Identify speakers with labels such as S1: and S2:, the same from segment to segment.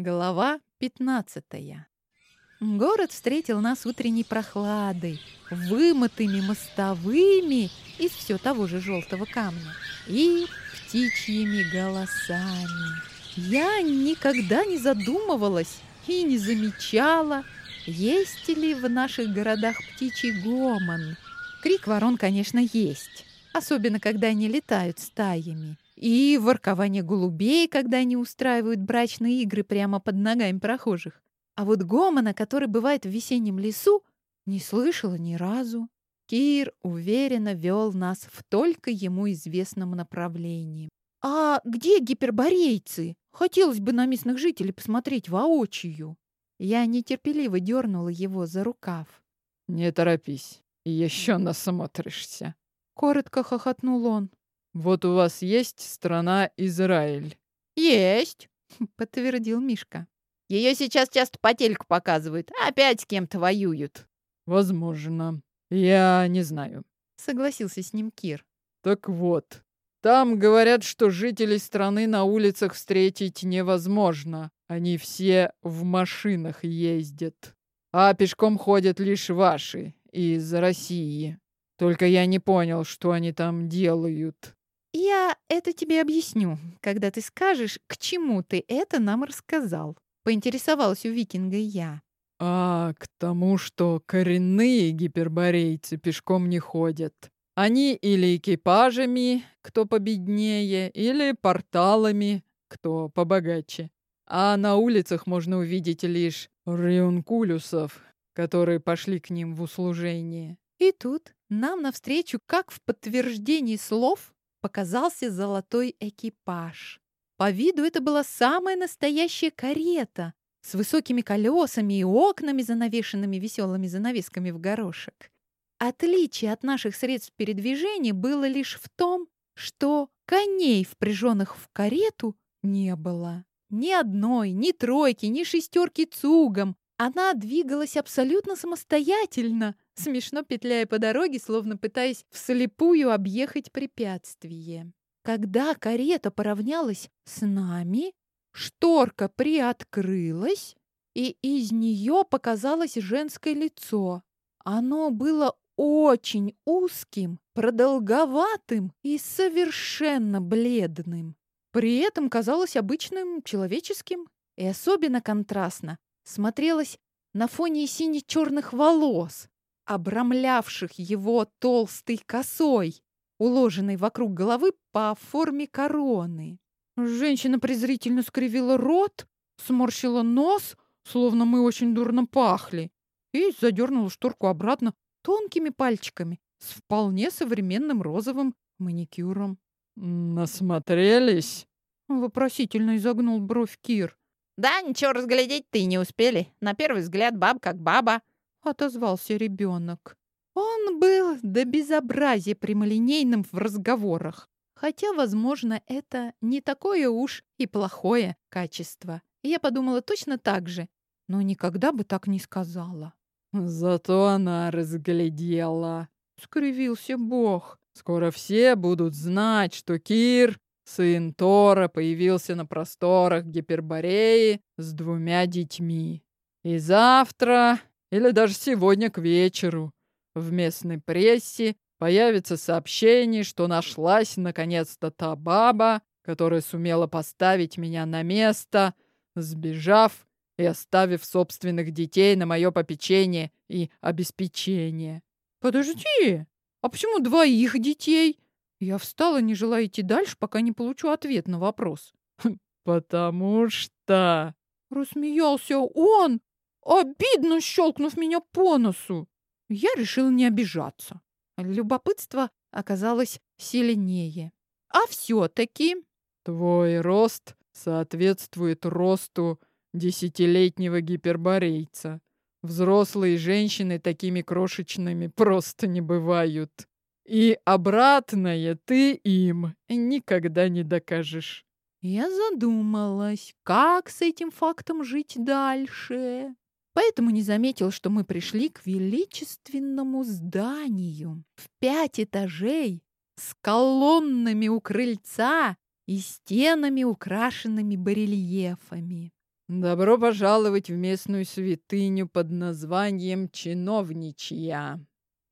S1: Глава 15 Город встретил нас утренней прохладой, вымытыми мостовыми из все того же желтого камня и птичьими голосами. Я никогда не задумывалась и не замечала, есть ли в наших городах птичий гомон. Крик ворон, конечно, есть, особенно когда они летают стаями. И воркование голубей, когда они устраивают брачные игры прямо под ногами прохожих. А вот гомона, который бывает в весеннем лесу, не слышала ни разу. Кир уверенно вел нас в только ему известном направлении. «А где гиперборейцы? Хотелось бы на местных жителей посмотреть воочию». Я нетерпеливо дернула его за рукав.
S2: «Не торопись, еще насмотришься», —
S1: коротко хохотнул он.
S2: Вот у вас есть страна Израиль?
S1: Есть, подтвердил Мишка. Ее сейчас часто по телеку показывают. Опять с кем-то воюют.
S2: Возможно. Я не знаю.
S1: Согласился с ним Кир.
S2: Так вот, там говорят, что жителей страны на улицах встретить невозможно. Они все в машинах ездят. А пешком ходят лишь ваши из России. Только я не понял, что они там делают.
S1: «Я это тебе объясню, когда ты скажешь, к чему ты это нам рассказал», — поинтересовалась у викинга я.
S2: «А, к тому, что коренные гиперборейцы пешком не ходят. Они или экипажами, кто победнее, или порталами, кто побогаче. А на улицах можно увидеть лишь рюнкулюсов, которые пошли к ним в услужение».
S1: И тут нам навстречу, как в подтверждении слов, показался золотой экипаж. По виду это была самая настоящая карета с высокими колесами и окнами, занавешенными веселыми занавесками в горошек. Отличие от наших средств передвижения было лишь в том, что коней, впряженных в карету, не было. Ни одной, ни тройки, ни шестерки цугом. Она двигалась абсолютно самостоятельно, смешно петляя по дороге, словно пытаясь вслепую объехать препятствие. Когда карета поравнялась с нами, шторка приоткрылась, и из нее показалось женское лицо. Оно было очень узким, продолговатым и совершенно бледным. При этом казалось обычным человеческим и особенно контрастно смотрелось на фоне сине-черных волос, обрамлявших его толстой косой, уложенной вокруг головы по форме короны. Женщина презрительно скривила рот, сморщила нос, словно мы очень дурно пахли, и задернула шторку обратно тонкими пальчиками с вполне современным розовым маникюром.
S2: «Насмотрелись?»
S1: — вопросительно изогнул бровь Кир.
S3: «Да, ничего разглядеть ты не успели. На первый взгляд баб как баба.
S1: — отозвался ребенок. Он был до безобразия прямолинейным в разговорах, хотя, возможно, это не такое уж и плохое качество. Я подумала точно так же, но никогда бы так не сказала.
S2: «Зато она разглядела», —
S1: скривился Бог.
S2: «Скоро все будут знать, что Кир, сын Тора, появился на просторах Гипербореи с двумя детьми. И завтра или даже сегодня к вечеру в местной прессе появится сообщение, что нашлась наконец-то та баба, которая сумела поставить меня на место, сбежав и оставив собственных детей на мое попечение и обеспечение.
S1: «Подожди, а почему двоих детей?» Я встала, не желая идти дальше, пока не получу ответ на вопрос.
S2: «Потому что...»
S1: Рассмеялся он, обидно щелкнув меня по носу. Я решила не обижаться. Любопытство оказалось сильнее. А все-таки...
S2: Твой рост соответствует росту десятилетнего гиперборейца. Взрослые женщины такими крошечными просто не бывают. И обратное ты им никогда не докажешь.
S1: Я задумалась, как с этим фактом жить дальше поэтому не заметил, что мы пришли к величественному зданию в пять этажей с колоннами у крыльца и стенами, украшенными барельефами.
S2: Добро пожаловать в местную святыню под названием Чиновничья.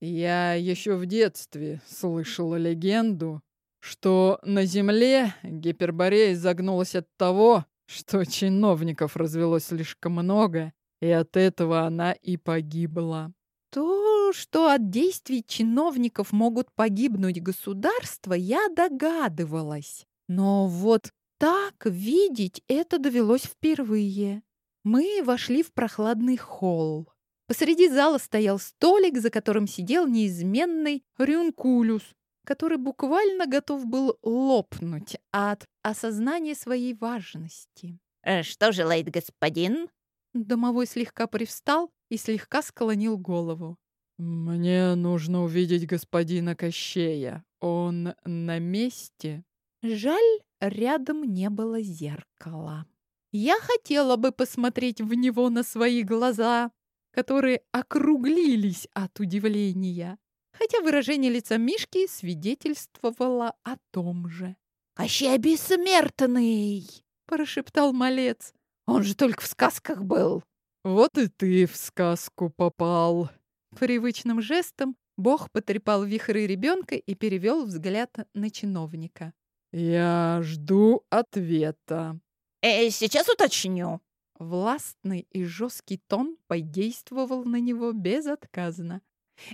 S2: Я еще в детстве слышала легенду, что на земле Гиперборея загнулась от того, что чиновников развелось слишком много, и от этого она и погибла.
S1: То, что от действий чиновников могут погибнуть государства, я догадывалась. Но вот так видеть это довелось впервые. Мы вошли в прохладный холл. Посреди зала стоял столик, за которым сидел неизменный Рюнкулюс, который буквально готов был лопнуть от осознания своей важности.
S3: Э, «Что желает господин?»
S1: Домовой слегка привстал и слегка склонил голову.
S2: «Мне нужно увидеть господина Кощея. Он на месте?»
S1: Жаль, рядом не было зеркала. Я хотела бы посмотреть в него на свои глаза, которые округлились от удивления, хотя выражение лица Мишки свидетельствовало о том же.
S3: «Кощей бессмертный!»
S1: — прошептал малец. «Он же только в сказках был!»
S2: «Вот и ты в сказку попал!»
S1: Привычным жестом Бог потрепал вихры ребенка и перевел взгляд на чиновника.
S2: «Я жду ответа».
S3: Э, «Сейчас уточню».
S1: Властный и жесткий тон подействовал на него безотказно.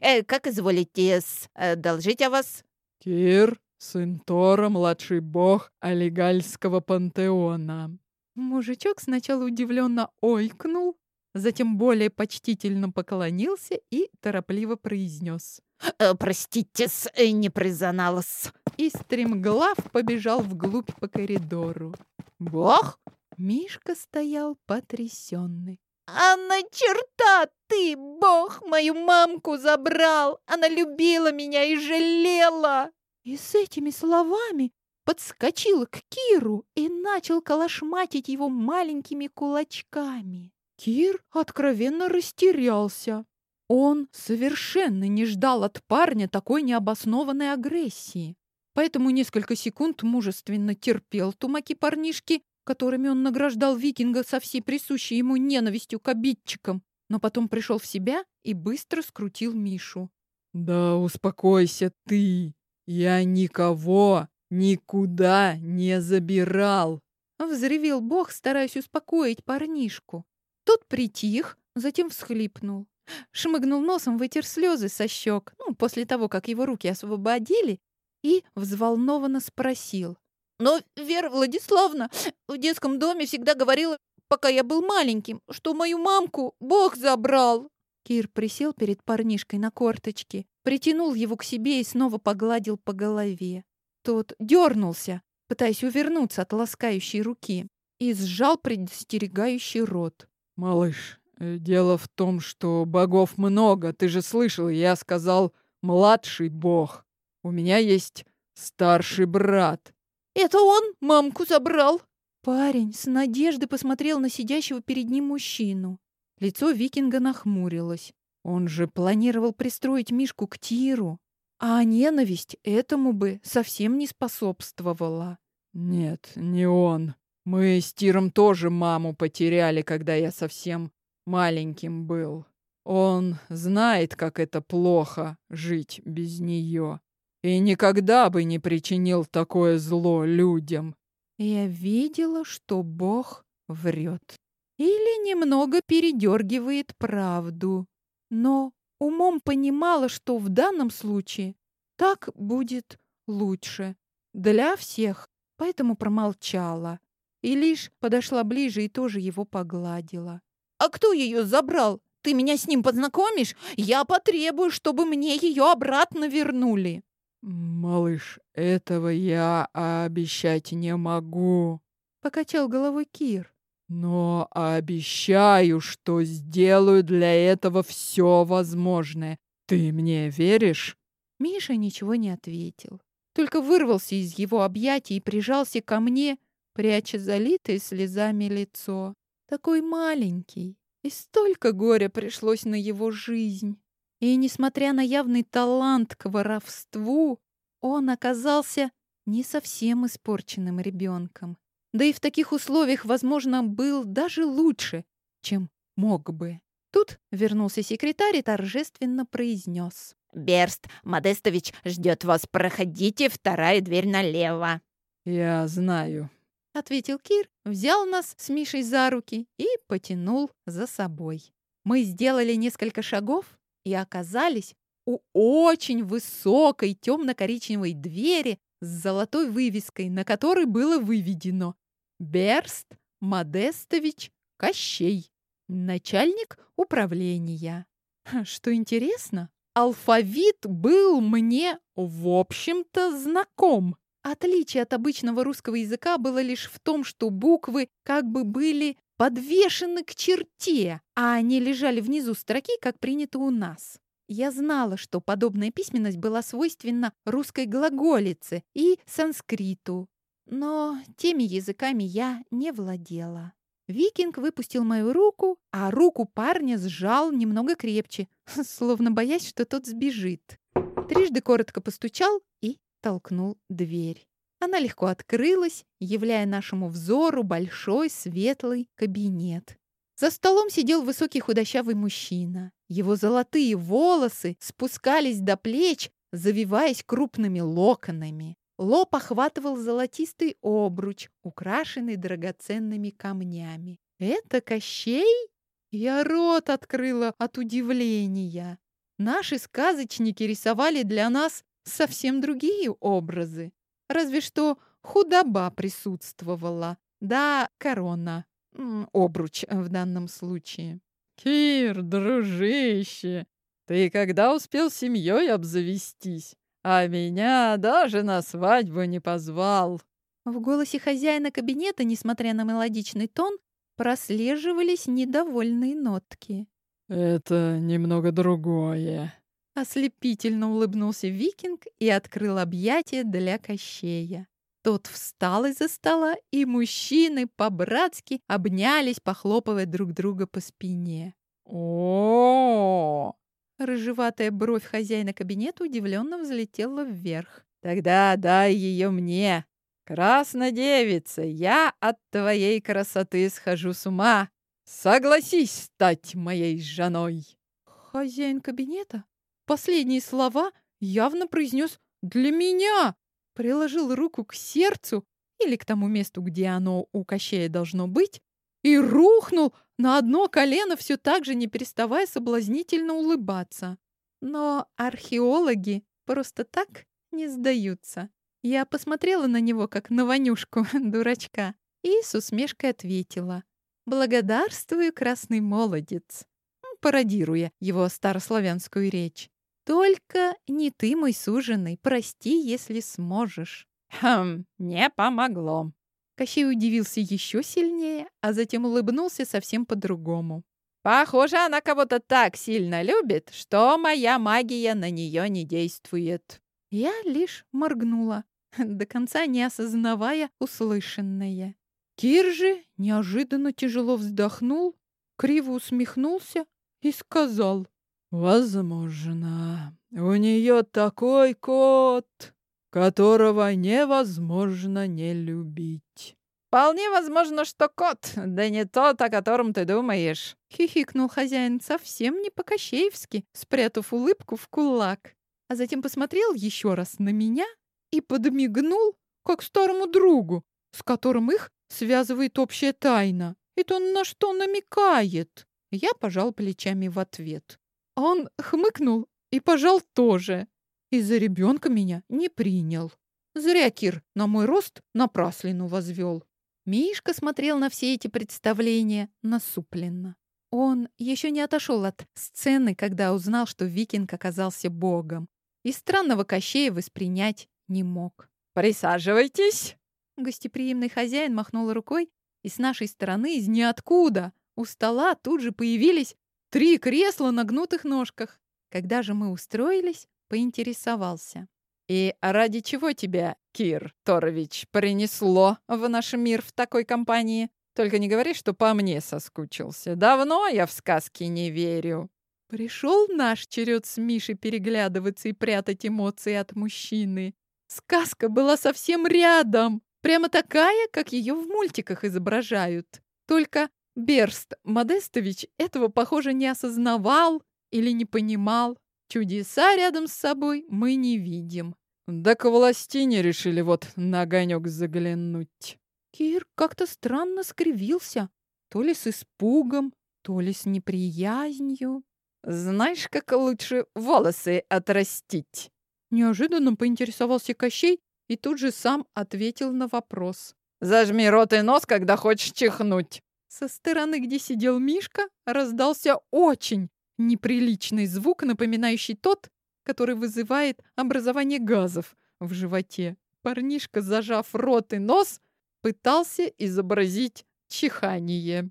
S3: Э, «Как изволите э, должить о вас?»
S2: «Кир, сын Тора, младший бог Олигальского пантеона».
S1: Мужичок сначала удивленно ойкнул, затем более почтительно поклонился и торопливо произнес.
S3: Э, простите, э, не призналась.
S1: И стремглав побежал вглубь по коридору.
S3: Бог?
S1: Мишка стоял потрясенный.
S3: А на черта ты, Бог, мою мамку забрал! Она любила меня и жалела!»
S1: И с этими словами подскочил к Киру и начал колошматить его маленькими кулачками. Кир откровенно растерялся. Он совершенно не ждал от парня такой необоснованной агрессии. Поэтому несколько секунд мужественно терпел тумаки парнишки, которыми он награждал викинга со всей присущей ему ненавистью к обидчикам, но потом пришел в себя и быстро скрутил Мишу.
S2: «Да успокойся ты! Я никого никуда не забирал!»
S1: Взревел Бог, стараясь успокоить парнишку. Тот притих, затем всхлипнул. Шмыгнул носом, вытер слезы со щек, ну, после того, как его руки освободили, и взволнованно спросил.
S3: «Но Вера Владиславна в детском доме всегда говорила, пока я был маленьким, что мою мамку Бог забрал».
S1: Кир присел перед парнишкой на корточки, притянул его к себе и снова погладил по голове. Тот дернулся, пытаясь увернуться от ласкающей руки, и сжал предостерегающий рот.
S2: «Малыш, Э, дело в том, что богов много. Ты же слышал, я сказал «младший бог». У меня есть старший брат.
S3: Это он мамку забрал?
S1: Парень с надеждой посмотрел на сидящего перед ним мужчину. Лицо викинга нахмурилось. Он же планировал пристроить Мишку к Тиру, а ненависть этому бы совсем не способствовала.
S2: Нет, не он. Мы с Тиром тоже маму потеряли, когда я совсем маленьким был. Он знает, как это плохо жить без нее. И никогда бы не причинил такое зло людям.
S1: Я видела, что Бог врет. Или немного передергивает правду. Но умом понимала, что в данном случае так будет лучше. Для всех. Поэтому промолчала. И лишь подошла ближе и тоже его погладила.
S3: А кто ее забрал? Ты меня с ним познакомишь? Я потребую, чтобы мне ее обратно вернули.
S2: Малыш, этого я обещать не могу.
S1: Покачал головой Кир.
S2: Но обещаю, что сделаю для этого все возможное. Ты мне веришь?
S1: Миша ничего не ответил. Только вырвался из его объятий и прижался ко мне, пряча залитое слезами лицо такой маленький, и столько горя пришлось на его жизнь. И, несмотря на явный талант к воровству, он оказался не совсем испорченным ребенком. Да и в таких условиях, возможно, был даже лучше, чем мог бы. Тут вернулся секретарь и торжественно произнес.
S3: «Берст Модестович ждет вас. Проходите, вторая дверь налево».
S2: «Я знаю», —
S1: ответил Кир, взял нас с Мишей за руки и потянул за собой. Мы сделали несколько шагов и оказались у очень высокой темно-коричневой двери с золотой вывеской, на которой было выведено «Берст Модестович Кощей, начальник управления». Что интересно, алфавит был мне, в общем-то, знаком. Отличие от обычного русского языка было лишь в том, что буквы как бы были подвешены к черте, а они лежали внизу строки, как принято у нас. Я знала, что подобная письменность была свойственна русской глаголице и санскриту, но теми языками я не владела. Викинг выпустил мою руку, а руку парня сжал немного крепче, словно боясь, что тот сбежит. Трижды коротко постучал и толкнул дверь. Она легко открылась, являя нашему взору большой светлый кабинет. За столом сидел высокий худощавый мужчина. Его золотые волосы спускались до плеч, завиваясь крупными локонами. Лоб охватывал золотистый обруч, украшенный драгоценными камнями. «Это Кощей?» Я рот открыла от удивления. Наши сказочники рисовали для нас совсем другие образы. Разве что худоба присутствовала. Да, корона. Обруч в данном случае.
S2: «Кир, дружище, ты когда успел семьей обзавестись? А меня даже на свадьбу не позвал».
S1: В голосе хозяина кабинета, несмотря на мелодичный тон, прослеживались недовольные нотки.
S2: «Это немного другое»,
S1: Ослепительно улыбнулся викинг и открыл объятия для Кощея. Тот встал из-за стола, и мужчины по-братски обнялись, похлопывая друг друга по спине.
S2: о
S1: Рыжеватая бровь хозяина кабинета удивленно взлетела вверх.
S2: «Тогда дай ее мне! Краснодевица, я от твоей красоты схожу с ума! Согласись стать моей женой!»
S1: Хозяин кабинета Последние слова явно произнес «для меня». Приложил руку к сердцу или к тому месту, где оно у Кощея должно быть, и рухнул на одно колено, все так же не переставая соблазнительно улыбаться. Но археологи просто так не сдаются. Я посмотрела на него, как на Ванюшку, дурачка, и с усмешкой ответила. «Благодарствую, красный молодец», пародируя его старославянскую речь. Только не ты, мой суженый, прости, если сможешь.
S2: Хм, не помогло.
S1: Кощей удивился еще сильнее, а затем улыбнулся совсем по-другому.
S2: Похоже, она кого-то так сильно любит, что моя магия на нее не действует.
S1: Я лишь моргнула, до конца не осознавая услышанное. Кир же неожиданно тяжело вздохнул, криво усмехнулся и сказал.
S2: Возможно, у нее такой кот, которого невозможно не любить.
S3: Вполне возможно, что кот, да не тот, о котором ты думаешь.
S1: Хихикнул хозяин совсем не по-кощеевски, спрятав улыбку в кулак. А затем посмотрел еще раз на меня и подмигнул, как старому другу, с которым их связывает общая тайна. Это он на что намекает? Я пожал плечами в ответ. Он хмыкнул и пожал тоже. Из-за ребенка меня не принял. Зря Кир на мой рост напраслину возвел. Мишка смотрел на все эти представления насупленно. Он еще не отошел от сцены, когда узнал, что викинг оказался богом. И странного Кощея воспринять не мог.
S2: «Присаживайтесь!»
S1: Гостеприимный хозяин махнул рукой, и с нашей стороны из ниоткуда у стола тут же появились Три кресла на гнутых ножках. Когда же мы устроились, поинтересовался.
S2: «И ради чего тебя, Кир Торович, принесло в наш мир в такой компании? Только не говори, что по мне соскучился. Давно я в сказки не верю».
S1: Пришел наш черед с Мишей переглядываться и прятать эмоции от мужчины. Сказка была совсем рядом. Прямо такая, как ее в мультиках изображают. Только Берст Модестович этого, похоже, не осознавал или не понимал. Чудеса рядом с собой мы не видим.
S2: Да к властине решили вот на огонек заглянуть.
S1: Кир как-то странно скривился. То ли с испугом, то ли с неприязнью.
S2: Знаешь, как лучше волосы отрастить?
S1: Неожиданно поинтересовался Кощей и тут же сам ответил на вопрос.
S2: Зажми рот и нос, когда хочешь чихнуть.
S1: Со стороны, где сидел Мишка, раздался очень неприличный звук, напоминающий тот, который вызывает образование газов в животе. Парнишка, зажав рот и нос, пытался изобразить чихание.